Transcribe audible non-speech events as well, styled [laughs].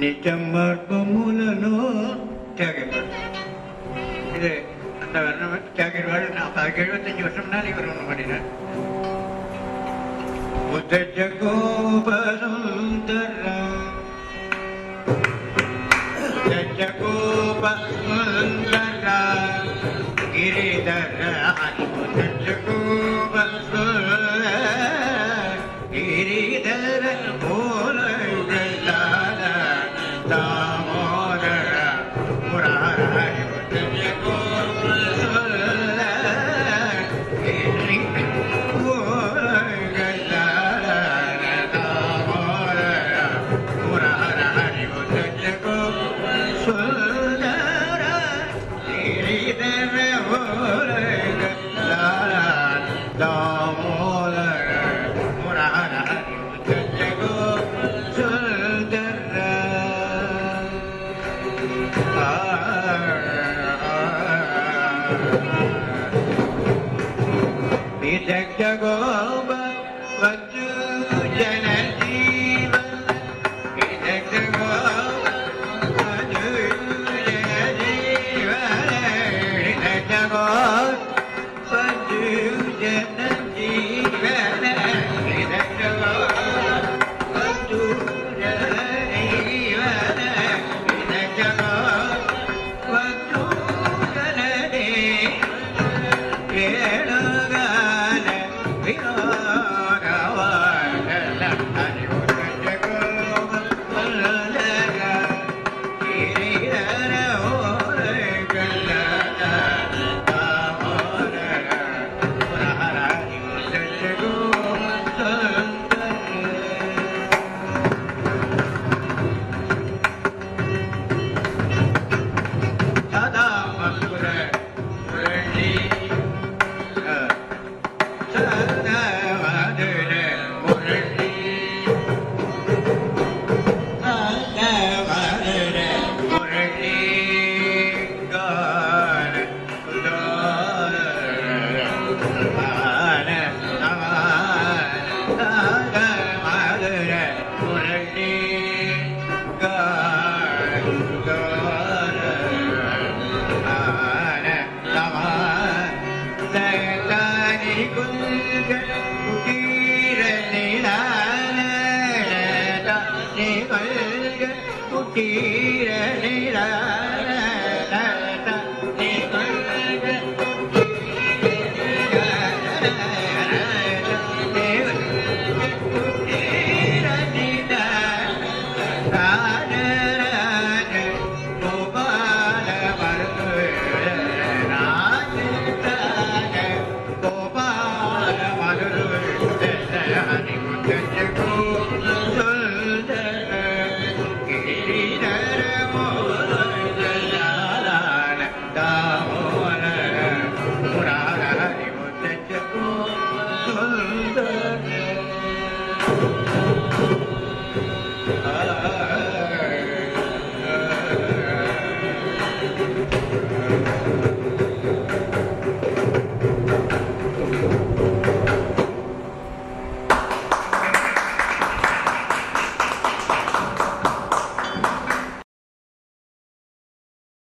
నిజమర్గములలో త్యాగేవాడు இது அந்த தியாகிடுவார் அதுக்கு எழுபத்தஞ்சு வருஷம் முன்னால் இவர் ஒன்று பண்ணினார் முத ஜகோபசுந்தரம் ஜகோபசுந்தர கிரிதர முத ஜகோபசுந்தர கிரிதர ஓ Yeah. [laughs] ni ma ni ga tu ti re ni la